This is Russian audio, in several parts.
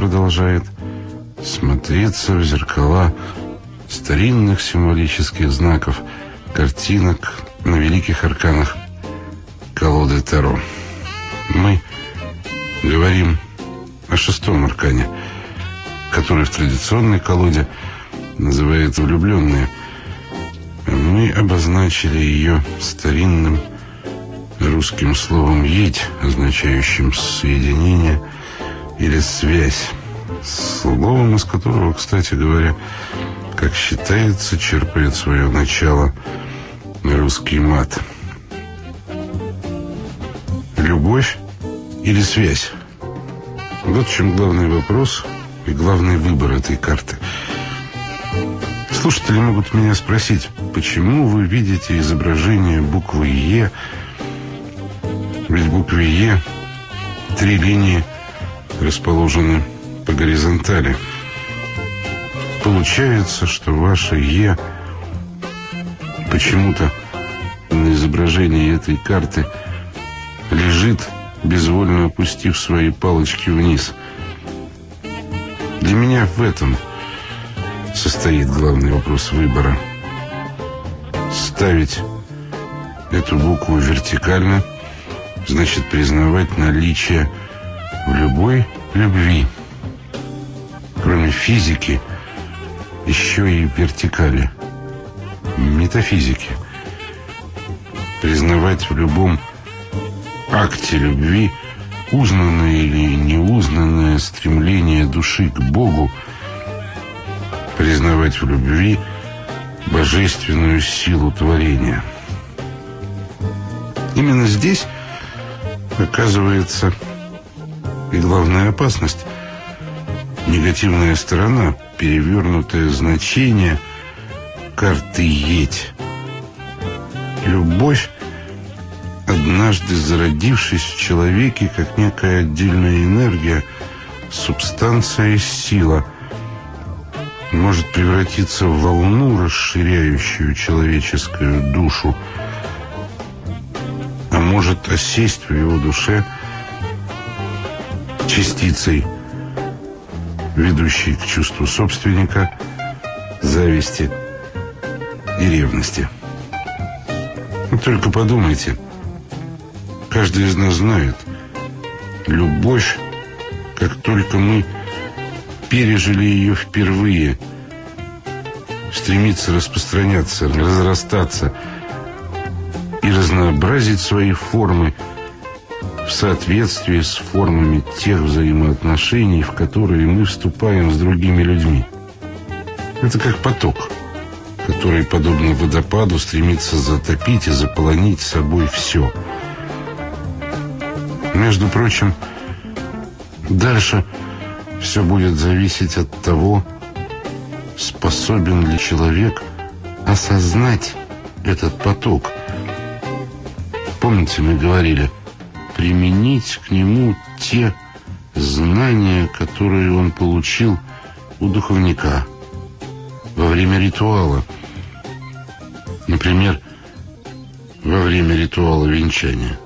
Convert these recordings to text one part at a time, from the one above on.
продолжает смотреться в зеркала старинных символических знаков, картинок на великих арканах колоды Таро. Мы говорим о шестом аркане, который в традиционной колоде называется «Влюбленные». Мы обозначили ее старинным русским словом «едь», означающим «соединение» или «связь», словом, из которого, кстати говоря, как считается, черпает свое начало русский мат. Любовь или связь? Вот в чем главный вопрос и главный выбор этой карты. Слушатели могут меня спросить, почему вы видите изображение буквы «Е» Ведь в букве «Е» три линии расположены по горизонтали. Получается, что ваше «Е» почему-то на изображении этой карты лежит, безвольно опустив свои палочки вниз. Для меня в этом состоит главный вопрос выбора. Ставить эту букву вертикально – значит признавать наличие в любой любви, кроме физики, еще и вертикали, метафизики. Признавать в любом акте любви узнанное или неузнанное стремление души к Богу, признавать в любви божественную силу творения. Именно здесь оказывается и главная опасность. Негативная сторона, перевернутое значение карты «Едь». Любовь, однажды зародившись в человеке как некая отдельная энергия, субстанция и сила, может превратиться в волну, расширяющую человеческую душу, может осесть в его душе частицей, ведущей к чувству собственника, зависти и ревности. Ну, только подумайте, каждый из нас знает, любовь, как только мы пережили ее впервые, стремится распространяться, разрастаться – и разнообразить свои формы в соответствии с формами тех взаимоотношений, в которые мы вступаем с другими людьми. Это как поток, который, подобно водопаду, стремится затопить и заполонить собой все. Между прочим, дальше все будет зависеть от того, способен ли человек осознать этот поток – Помните, мы говорили, применить к нему те знания, которые он получил у духовника во время ритуала. Например, во время ритуала венчания.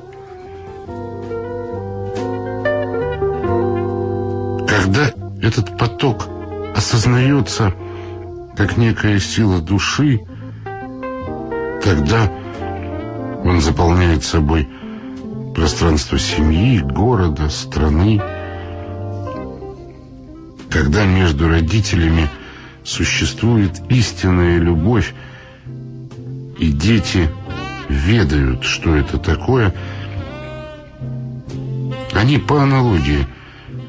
Когда этот поток осознается как некая сила души, тогда он заполняет собой пространство семьи, города, страны. Когда между родителями существует истинная любовь, и дети ведают, что это такое, они по аналогии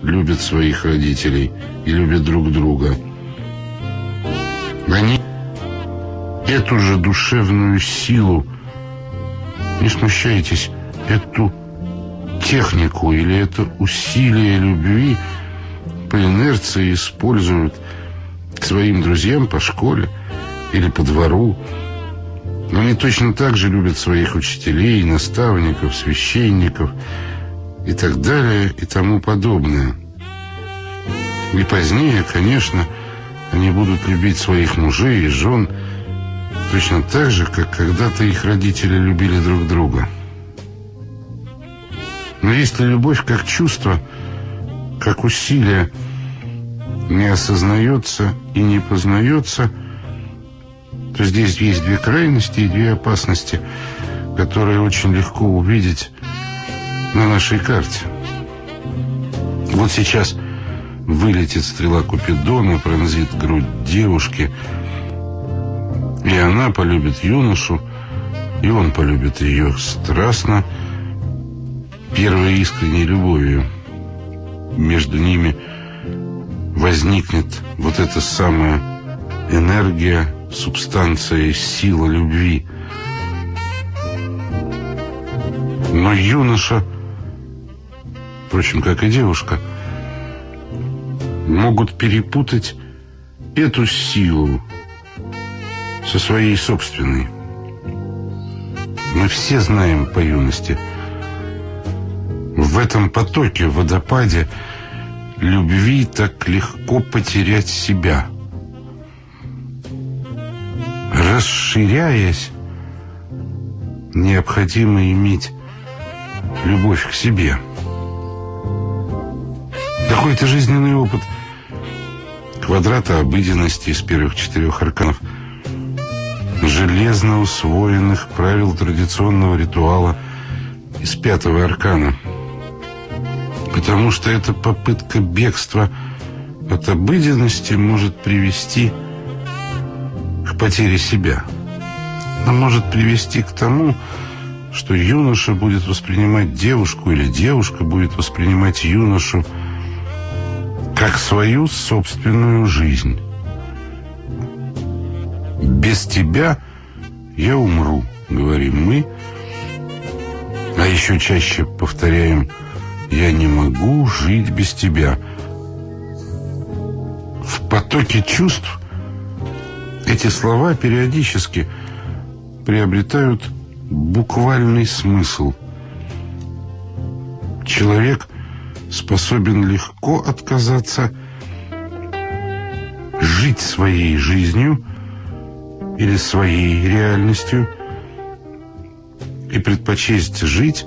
любят своих родителей и любят друг друга. Они эту же душевную силу не смущайтесь, эту технику или это усилие любви по инерции используют своим друзьям по школе или по двору. Но они точно так же любят своих учителей, наставников, священников и так далее и тому подобное. И позднее, конечно, они будут любить своих мужей и жен, Точно так же, как когда-то их родители любили друг друга. Но если любовь как чувство, как усилие не осознается и не познается, то здесь есть две крайности и две опасности, которые очень легко увидеть на нашей карте. Вот сейчас вылетит стрела Купидона, пронзит грудь девушки, и она полюбит юношу, и он полюбит ее страстно, первой искренней любовью. Между ними возникнет вот эта самая энергия, субстанция, сила любви. Но юноша, впрочем, как и девушка, могут перепутать эту силу со своей собственной. Мы все знаем по юности. В этом потоке, водопаде любви так легко потерять себя. Расширяясь, необходимо иметь любовь к себе. Какой-то жизненный опыт квадрата обыденности из первых четырех арканов – железно усвоенных правил традиционного ритуала из пятого аркана. Потому что эта попытка бегства от обыденности может привести к потере себя. Она может привести к тому, что юноша будет воспринимать девушку или девушка будет воспринимать юношу как свою собственную жизнь. «Без тебя я умру», — говорим мы, а еще чаще повторяем «Я не могу жить без тебя». В потоке чувств эти слова периодически приобретают буквальный смысл. Человек способен легко отказаться жить своей жизнью, или своей реальностью и предпочесть жить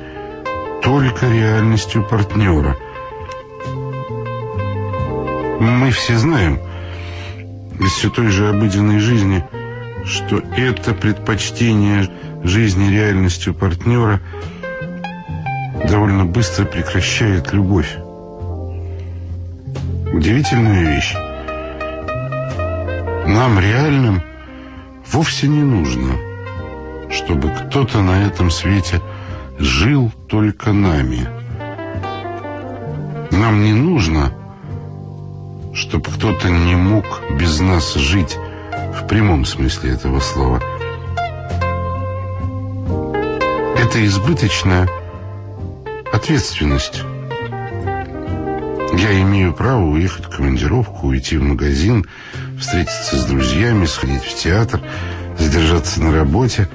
только реальностью партнера. Мы все знаем из все той же обыденной жизни, что это предпочтение жизни реальностью партнера довольно быстро прекращает любовь. Удивительная вещь. Нам реальным Вовсе не нужно, чтобы кто-то на этом свете жил только нами. Нам не нужно, чтобы кто-то не мог без нас жить в прямом смысле этого слова. Это избыточная ответственность. Я имею право уехать в командировку, уйти в магазин, встретиться с друзьями, сходить в театр, задержаться на работе.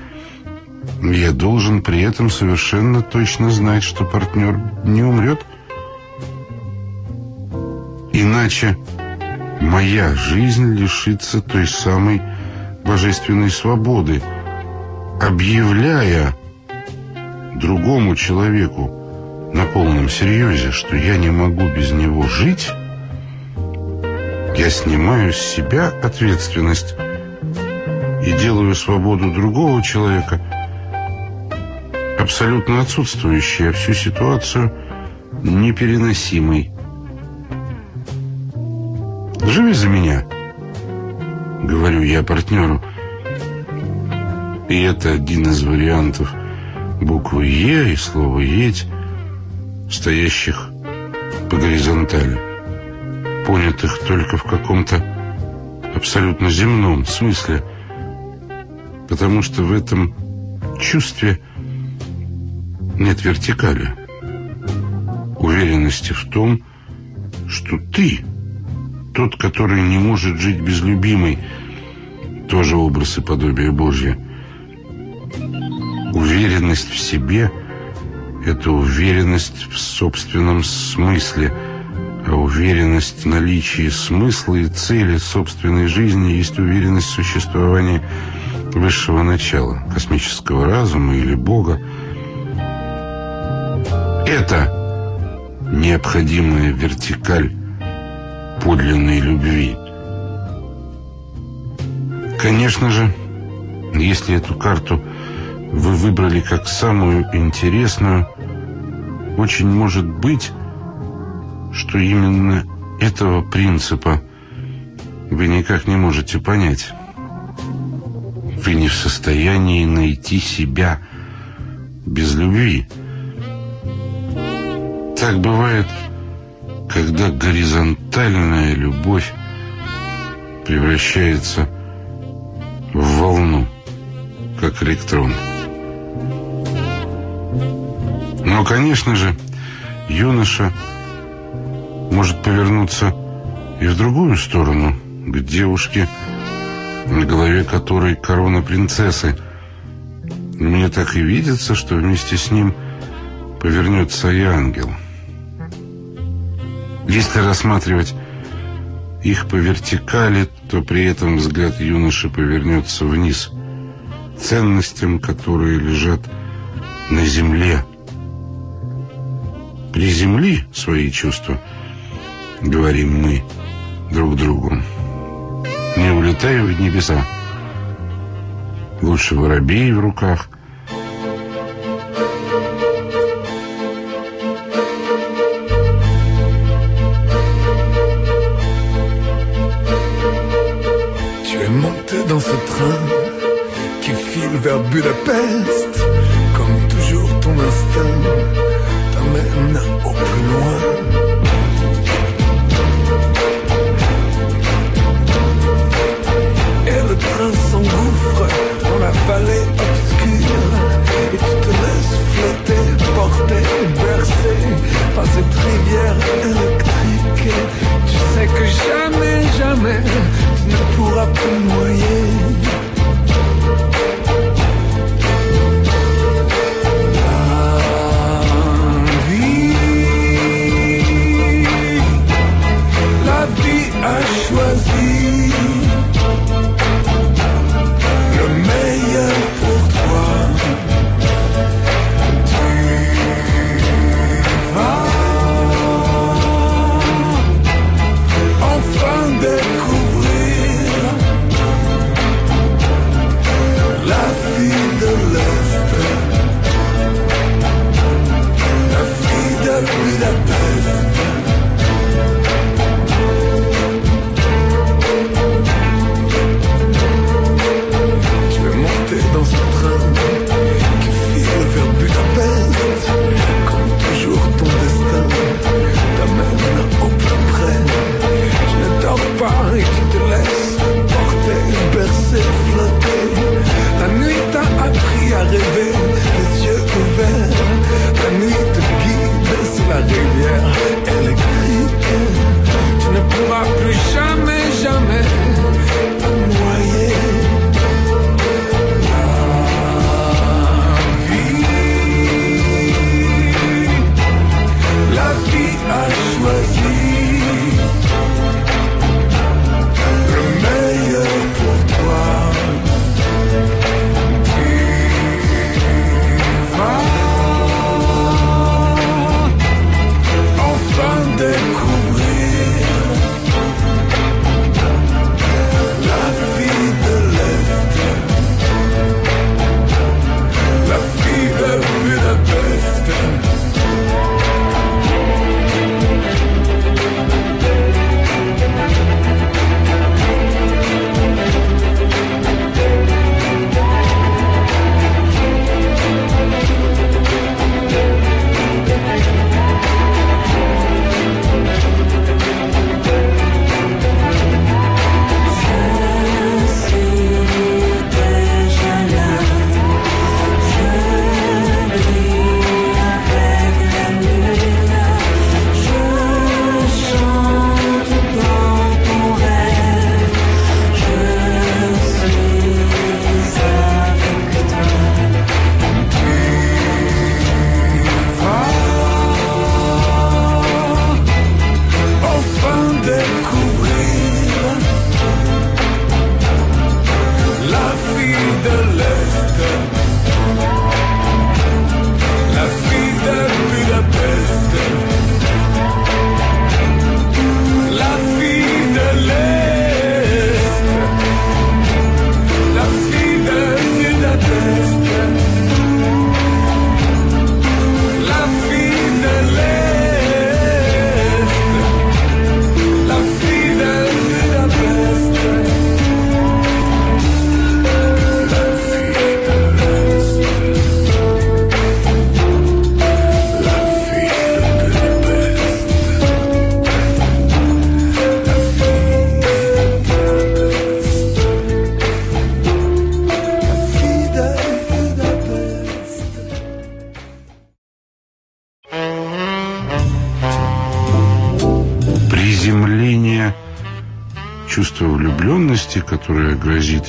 Я должен при этом совершенно точно знать, что партнер не умрет. Иначе моя жизнь лишится той самой божественной свободы, объявляя другому человеку на полном серьезе, что я не могу без него жить, я снимаю с себя ответственность и делаю свободу другого человека абсолютно отсутствующей, а всю ситуацию непереносимой. «Живи за меня», — говорю я партнеру. И это один из вариантов буквы «Е» и слова «Едь», стоящих по горизонтали понятых только в каком-то абсолютно земном смысле, потому что в этом чувстве нет вертикали, уверенности в том, что ты тот, который не может жить без любимой, тоже образ и подобие Божье. Уверенность в себе – это уверенность в собственном смысле – а уверенность в наличии смысла и цели собственной жизни есть уверенность в существовании высшего начала, космического разума или Бога. Это необходимая вертикаль подлинной любви. Конечно же, если эту карту вы выбрали как самую интересную, очень может быть, что именно этого принципа вы никак не можете понять. Вы не в состоянии найти себя без любви. Так бывает, когда горизонтальная любовь превращается в волну, как электрон. Но, конечно же, юноша может повернуться и в другую сторону, к девушке, на голове которой корона принцессы. Мне так и видится, что вместе с ним повернется и ангел. Если рассматривать их по вертикали, то при этом взгляд юноши повернется вниз, ценностям, которые лежат на земле. Приземли свои чувства, говорим мы друг другу. Не улетаю в небеса. Лучше воробей в руках. Budapest.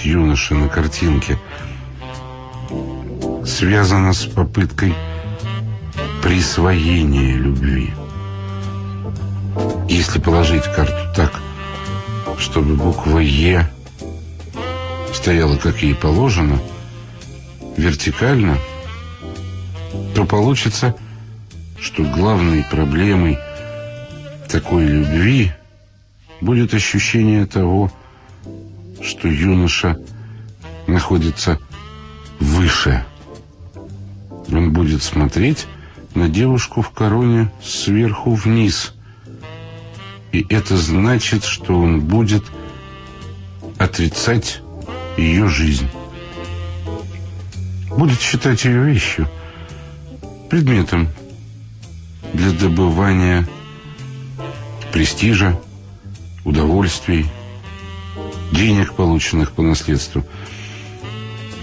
Юноше на картинке, связано с попыткой присвоения любви. Если положить карту так, чтобы буква «Е» стояла, как ей положено, вертикально, то получится, что главной проблемой такой любви будет ощущение того, что юноша находится выше. Он будет смотреть на девушку в короне сверху вниз. И это значит, что он будет отрицать ее жизнь. Будет считать ее вещью, предметом для добывания престижа, удовольствий, денег, полученных по наследству,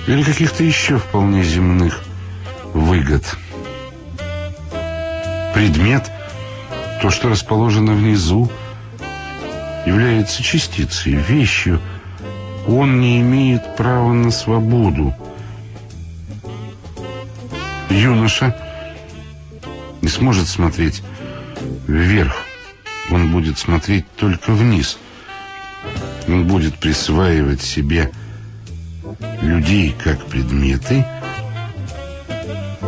или каких-то еще вполне земных выгод. Предмет, то, что расположено внизу, является частицей, вещью. Он не имеет права на свободу. Юноша не сможет смотреть вверх. Он будет смотреть только вниз. Он будет присваивать себе людей как предметы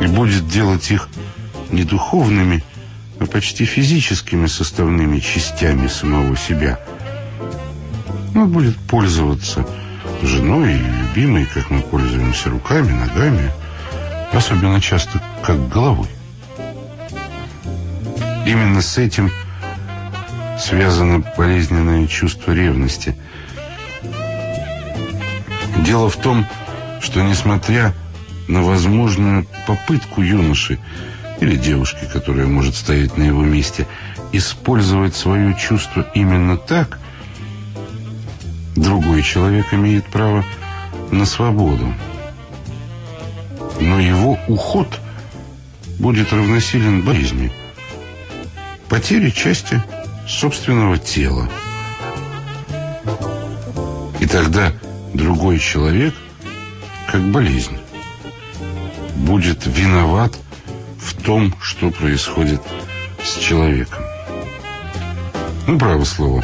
и будет делать их не духовными, а почти физическими составными частями самого себя. Он будет пользоваться женой или любимой, как мы пользуемся руками, ногами, особенно часто как головой. Именно с этим связано болезненное чувство ревности. Дело в том, что несмотря на возможную попытку юноши или девушки, которая может стоять на его месте, использовать свое чувство именно так, другой человек имеет право на свободу. Но его уход будет равносилен болезни, потере части собственного тела. И тогда другой человек, как болезнь, будет виноват в том, что происходит с человеком. Ну, право слово,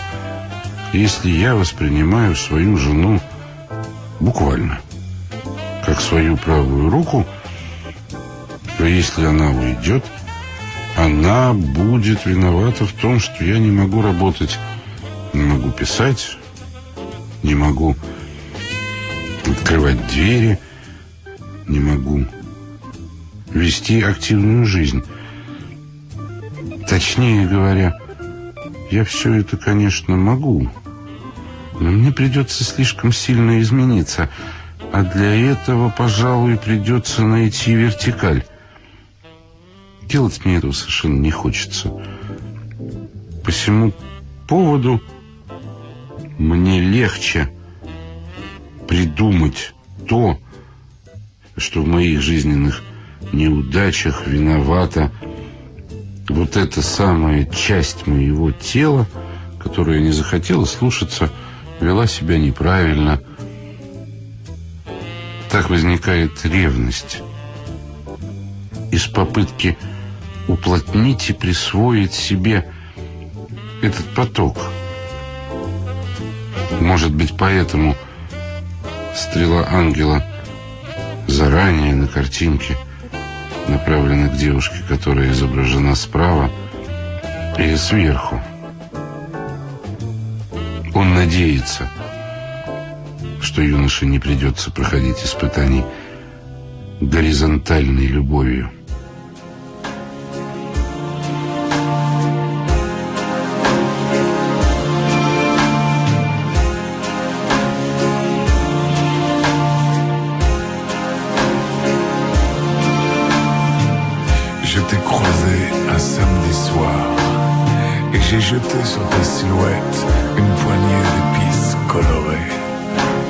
если я воспринимаю свою жену буквально, как свою правую руку, то если она уйдет, она будет виновата в том, что я не могу работать, не могу писать, не могу открывать двери, не могу вести активную жизнь. Точнее говоря, я все это, конечно, могу, но мне придется слишком сильно измениться, а для этого, пожалуй, придется найти вертикаль. Делать мне этого совершенно не хочется. По всему поводу мне легче придумать то, что в моих жизненных неудачах виновата вот эта самая часть моего тела, которая не захотела слушаться, вела себя неправильно. Так возникает ревность из попытки уплотнить и присвоить себе этот поток. Может быть, поэтому стрела ангела заранее на картинке – направлены к девушке, которая изображена справа или сверху. Он надеется, что юноше не придется проходить испытаний горизонтальной любовью.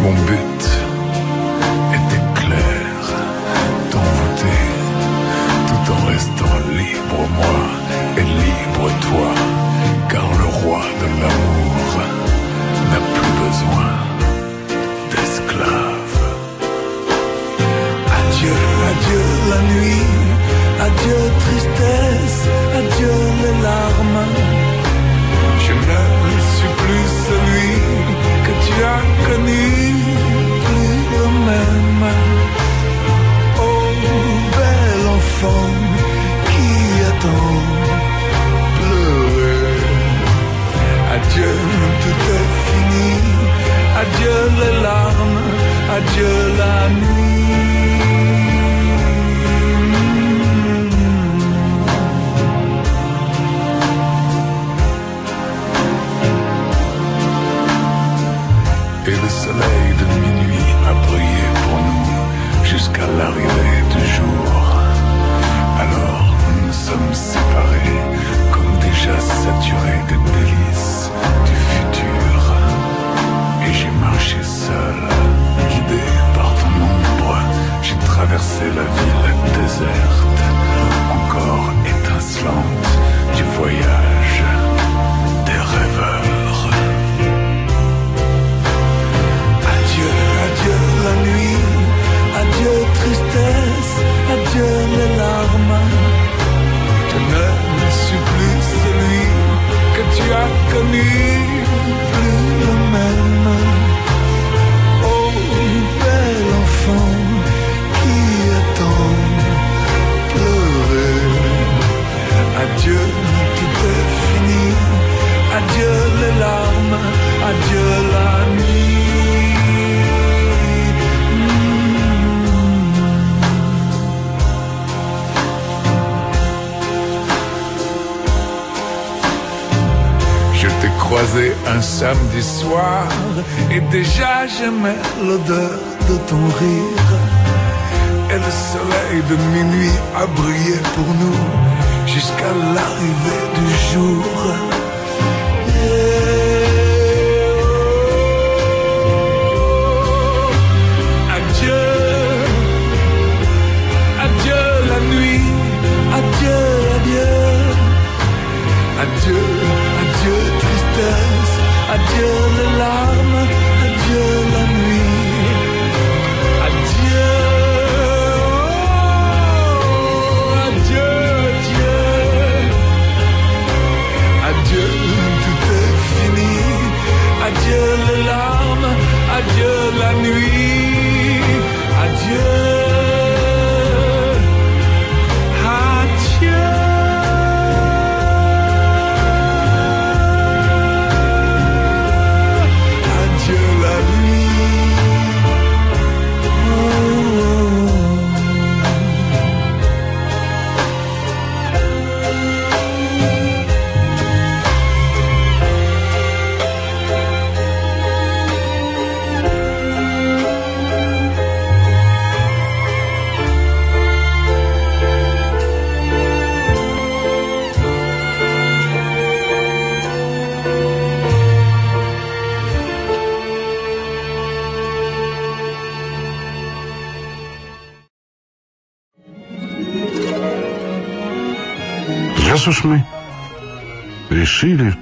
Mon but la ville déserte, encore étincelante du voyage samedi soir et déjà j'aimais l'odeur de ton rire. Et le soleil de minuit a brillé pour nous jusqu'à l'arrivée du jour. Adieu, adieu la nuit, adieu. Adieu, adieu till the light.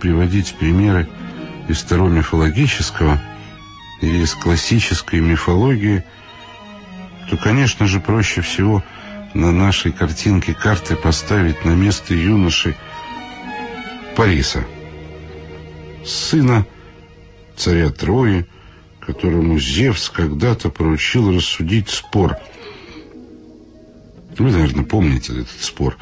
Приводить примеры из Таро мифологического или из классической мифологии, то, конечно же, проще всего на нашей картинке карты поставить на место юноши Париса, сына царя Трои, которому Зевс когда-то поручил рассудить спор. Вы, наверное, помните этот спор.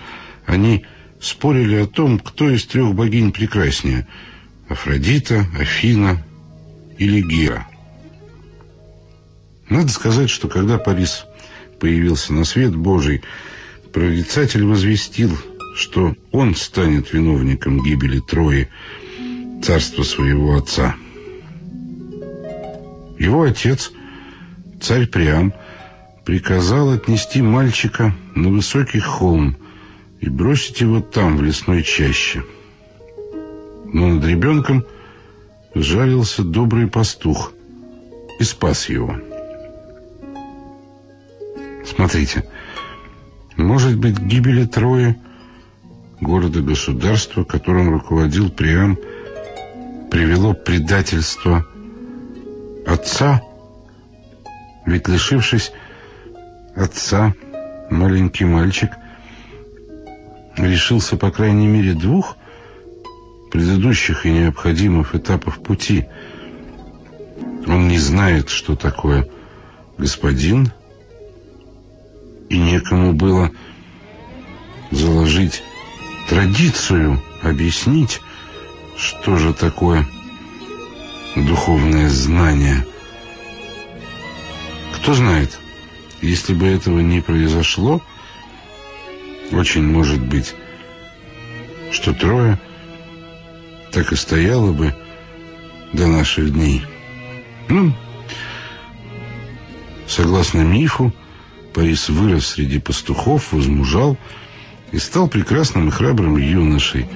Они спорили о том, кто из трех богинь прекраснее – Афродита, Афина или Гера. Надо сказать, что когда Парис появился на свет Божий, прорицатель возвестил, что он станет виновником гибели Трои, царства своего отца. Его отец, царь Приам, приказал отнести мальчика на высокий холм и бросить его там, в лесной чаще. Но над ребенком жалился добрый пастух и спас его. Смотрите, может быть, гибели Трои, города-государства, которым руководил Приам, привело предательство отца? Ведь, лишившись отца, маленький мальчик решился, по крайней мере, двух предыдущих и необходимых этапов пути. Он не знает, что такое господин, и некому было заложить традицию, объяснить, что же такое духовное знание, Кто знает, если бы этого не произошло, очень может быть, что трое так и стояло бы до наших дней. Ну, согласно мифу, Парис вырос среди пастухов, возмужал и стал прекрасным и храбрым юношей,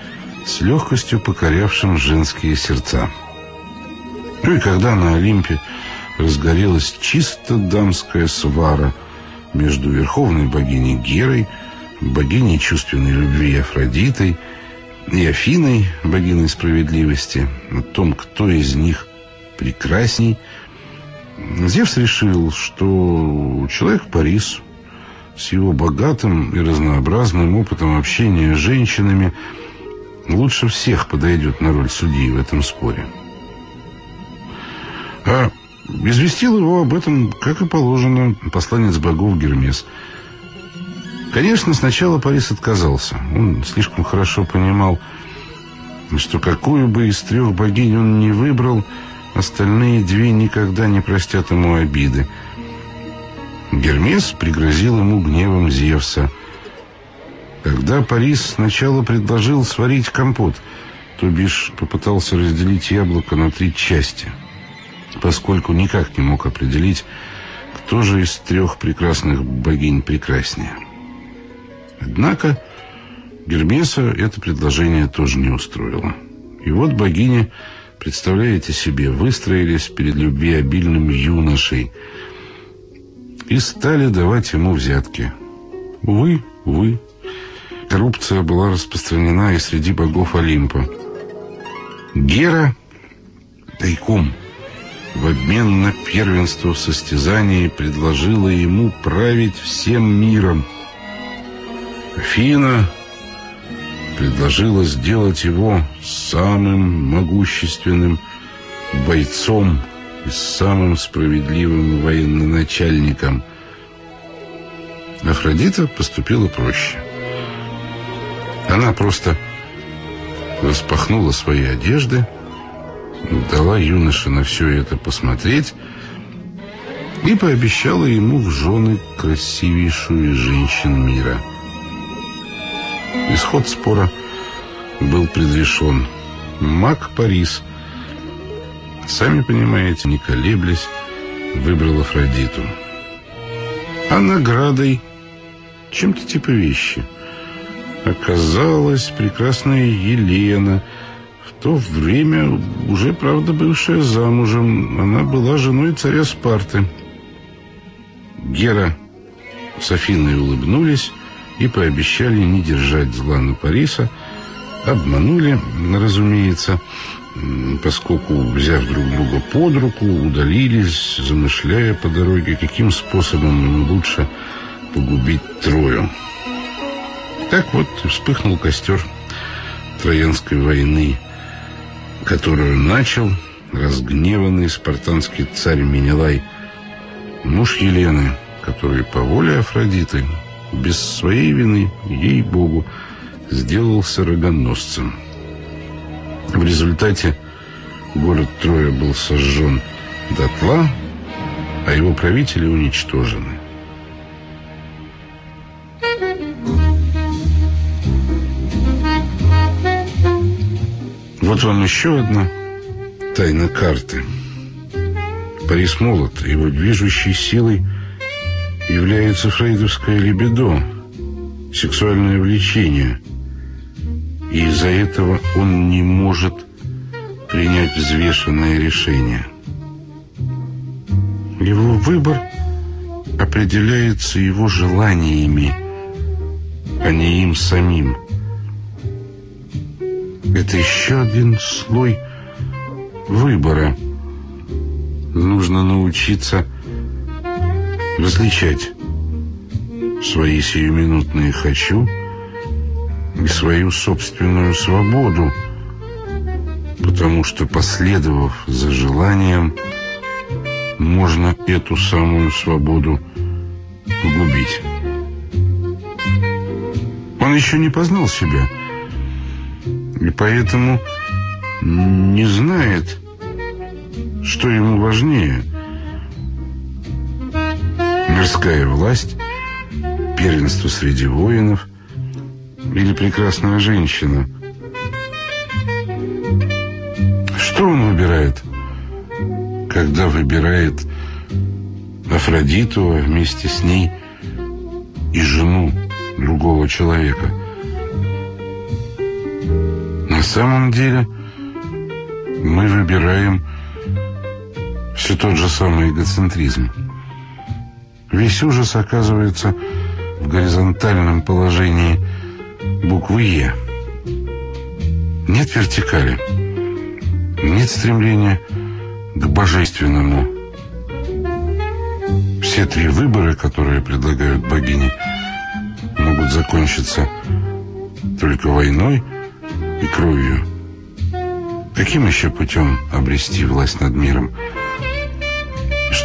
с легкостью покорявшим женские сердца. Ну и когда на Олимпе разгорелась чисто дамская свара между верховной богиней Герой, богиней чувственной любви Афродитой и Афиной, богиней справедливости, о том, кто из них прекрасней, Зевс решил, что человек Парис с его богатым и разнообразным опытом общения с женщинами лучше всех подойдет на роль судьи в этом споре. А известил его об этом, как и положено, посланец богов Гермес. Конечно, сначала Парис отказался. Он слишком хорошо понимал, что какую бы из трех богинь он не выбрал, остальные две никогда не простят ему обиды. Гермес пригрозил ему гневом Зевса. Когда Парис сначала предложил сварить компот, то бишь попытался разделить яблоко на три части – поскольку никак не мог определить, кто же из трех прекрасных богинь прекраснее. Однако Гермеса это предложение тоже не устроило. И вот богини, представляете себе, выстроились перед любвеобильным юношей и стали давать ему взятки. Увы, увы, коррупция была распространена и среди богов Олимпа. Гера тайком – в обмен на первенство в состязании предложила ему править всем миром. Афина предложила сделать его самым могущественным бойцом и самым справедливым военачальником. Афродита поступила проще. Она просто распахнула свои одежды, дала юноше на все это посмотреть и пообещала ему в жены красивейшую женщин мира. Исход спора был предрешен. Мак Парис, сами понимаете, не колеблясь, выбрал Афродиту. А наградой чем-то типа вещи оказалась прекрасная Елена – то время, уже, правда, бывшая замужем, она была женой царя Спарты. Гера с Афиной улыбнулись и пообещали не держать зла на Париса. Обманули, разумеется, поскольку, взяв друг друга под руку, удалились, замышляя по дороге, каким способом лучше погубить Трою. Так вот вспыхнул костер Троянской войны – которую начал разгневанный спартанский царь Менелай, муж Елены, который по воле Афродиты, без своей вины, ей-богу, сделался рогоносцем. В результате город Троя был сожжен дотла, а его правители уничтожены. Вот вам еще одна тайна карты. Парис молод, его движущей силой является фрейдовское либидо, сексуальное влечение. И из-за этого он не может принять взвешенное решение. Его выбор определяется его желаниями, а не им самим. Это еще один слой выбора. Нужно научиться различать свои сиюминутные «хочу» и свою собственную свободу, потому что, последовав за желанием, можно эту самую свободу погубить. Он еще не познал себя – и поэтому не знает, что ему важнее Мирская власть, первенство среди воинов или прекрасная женщина. Что он выбирает, когда выбирает Афродиту, вместе с ней и жену другого человека? На самом деле мы выбираем все тот же самый эгоцентризм. Весь ужас оказывается в горизонтальном положении буквы «Е». Нет вертикали, нет стремления к божественному. Все три выбора, которые предлагают богини, могут закончиться только войной и кровью. Каким еще путем обрести власть над миром?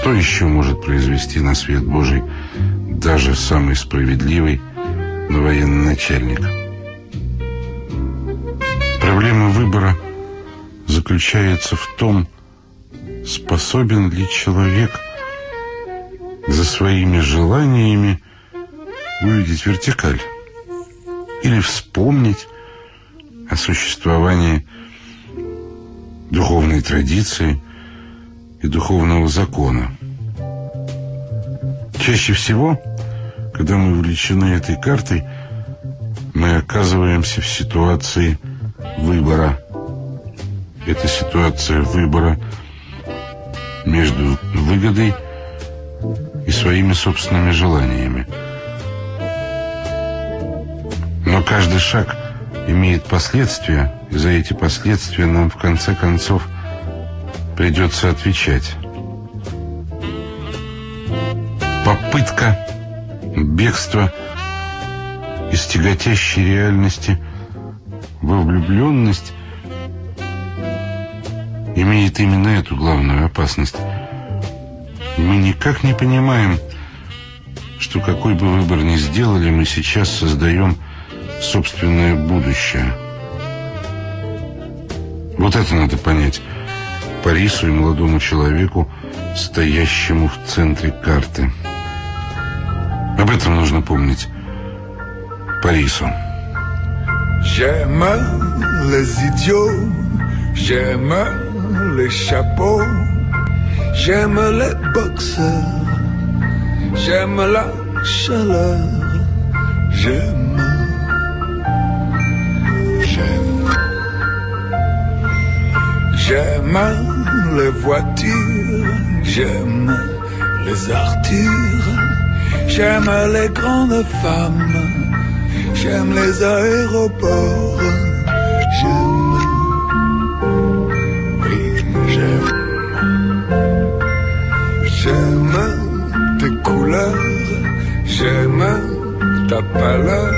Что еще может произвести на свет Божий даже самый справедливый военный начальник? Проблема выбора заключается в том, способен ли человек за своими желаниями увидеть вертикаль или вспомнить о существовании духовной традиции и духовного закона. Чаще всего, когда мы увлечены этой картой, мы оказываемся в ситуации выбора. Это ситуация выбора между выгодой и своими собственными желаниями. Но каждый шаг имеет последствия, и за эти последствия нам в конце концов придется отвечать. Попытка бегства из тяготящей реальности во влюбленность имеет именно эту главную опасность. Мы никак не понимаем, что какой бы выбор ни сделали, мы сейчас создаем собственное будущее. Вот это надо понять. Парису и молодому человеку, стоящему в центре карты. Об этом нужно помнить. Парису. J'aime j'aime les voitures, j'aime les Arthurs, j'aime les grandes femmes, j'aime les aéroports, j'aime, oui, j'aime, j'aime tes couleurs, j'aime ta pâleur,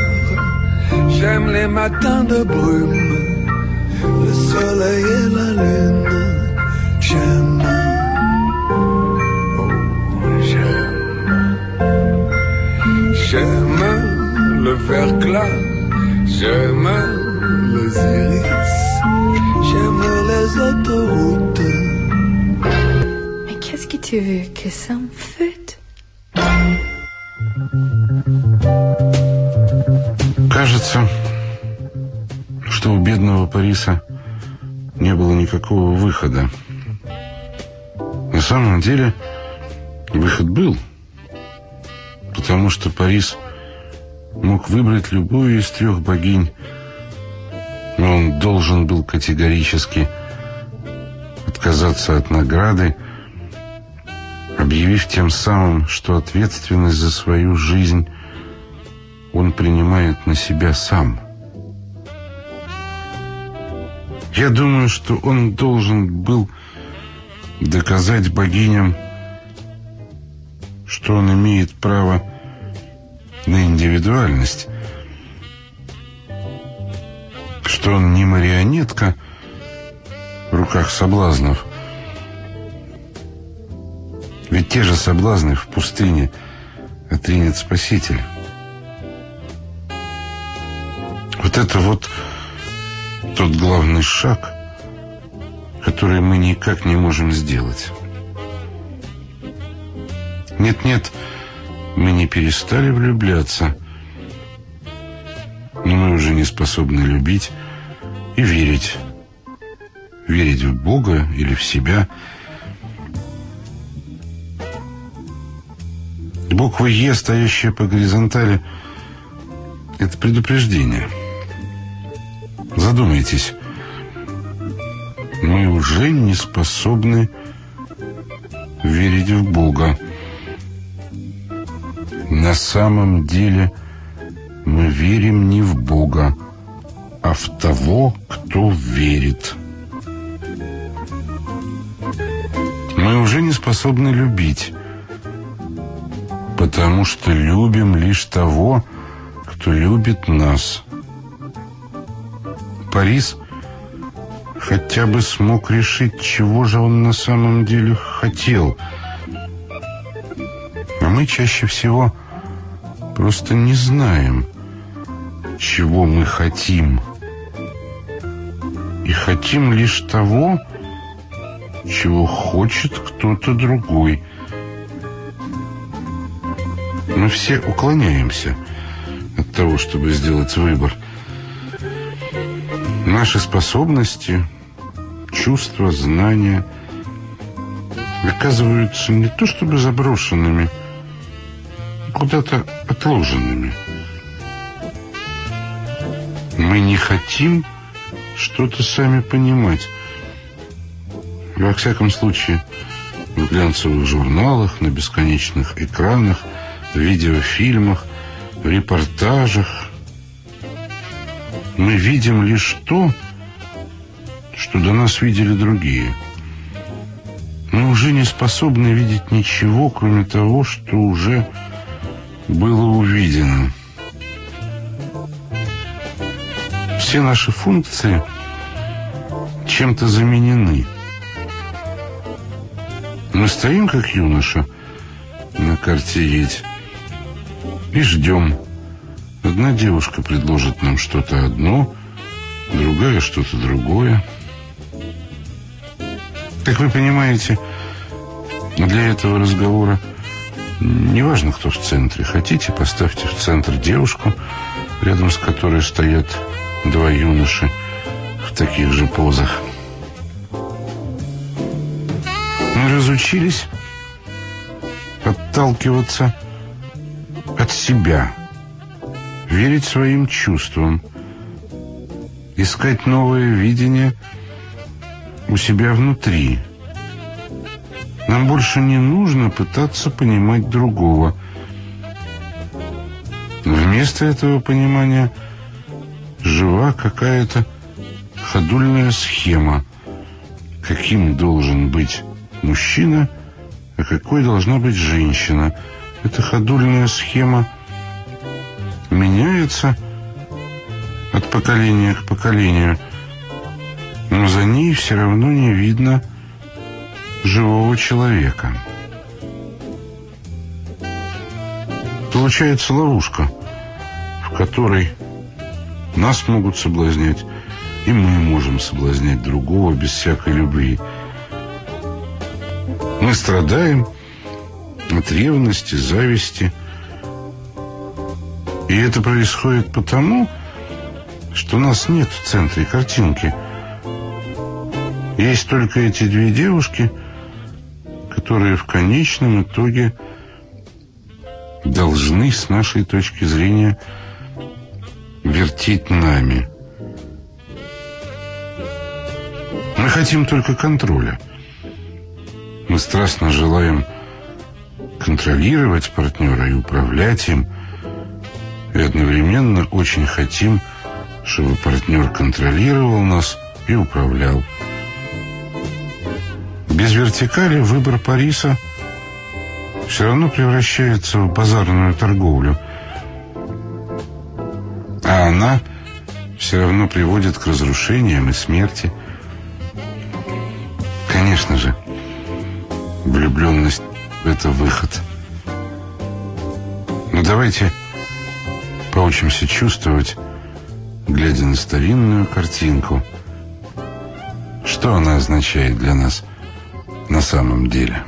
j'aime les matins de brume, le soleil et la lune, j'aime, oh, j'aime. J'aime le verglas, j'aime les iris, j'aime les autoroutes. Mais qu'est-ce que tu veux que ça me foute Кажется, что у бедного Париса не было никакого выхода. На самом деле выход был, потому что Парис мог выбрать любую из трех богинь, но он должен был категорически отказаться от награды, объявив тем самым, что ответственность за свою жизнь он принимает на себя сам. Я думаю, что он должен был доказать богиням, что он имеет право на индивидуальность, что он не марионетка в руках соблазнов. Ведь те же соблазны в пустыне отринет Спаситель. Вот это вот тот главный шаг, который мы никак не можем сделать. Нет-нет, Мы не перестали влюбляться, но мы уже не способны любить и верить. Верить в Бога или в себя. Буква «Е», стоящая по горизонтали, это предупреждение. Задумайтесь, мы уже не способны верить в Бога. На самом деле мы верим не в Бога, а в того, кто верит. Мы уже не способны любить, потому что любим лишь того, кто любит нас. Парис хотя бы смог решить, чего же он на самом деле хотел. А мы чаще всего просто не знаем, чего мы хотим. И хотим лишь того, чего хочет кто-то другой. Мы все уклоняемся от того, чтобы сделать выбор. Наши способности чувства, знания оказываются не то чтобы заброшенными, куда-то отложенными. Мы не хотим что-то сами понимать. Во всяком случае, в глянцевых журналах, на бесконечных экранах, в видеофильмах, в репортажах мы видим лишь то, что до нас видели другие. Мы уже не способны видеть ничего, кроме того, что уже было увидено. Все наши функции чем-то заменены. Мы стоим, как юноша, на карте «Едь» и ждем. Одна девушка предложит нам что-то одно, другая что-то другое. Как вы понимаете, для этого разговора неважно, кто в центре. Хотите, поставьте в центр девушку, рядом с которой стоят два юноши в таких же позах. Мы разучились отталкиваться от себя, верить своим чувствам, искать новое видение – у себя внутри. Нам больше не нужно пытаться понимать другого. Вместо этого понимания жива какая-то ходульная схема, каким должен быть мужчина, а какой должна быть женщина. Эта ходульная схема меняется от поколения к поколению – но за ней все равно не видно живого человека. Получается ловушка, в которой нас могут соблазнять, и мы можем соблазнять другого без всякой любви. Мы страдаем от ревности, зависти. И это происходит потому, что нас нет в центре картинки – есть только эти две девушки, которые в конечном итоге должны, с нашей точки зрения, вертеть нами. Мы хотим только контроля. Мы страстно желаем контролировать партнера и управлять им, и одновременно очень хотим, чтобы партнер контролировал нас и управлял. Без вертикали выбор Париса все равно превращается в базарную торговлю. А она все равно приводит к разрушениям и смерти. Конечно же, влюбленность – это выход. Но давайте поучимся чувствовать, глядя на старинную картинку, что она означает для нас – на самом деле.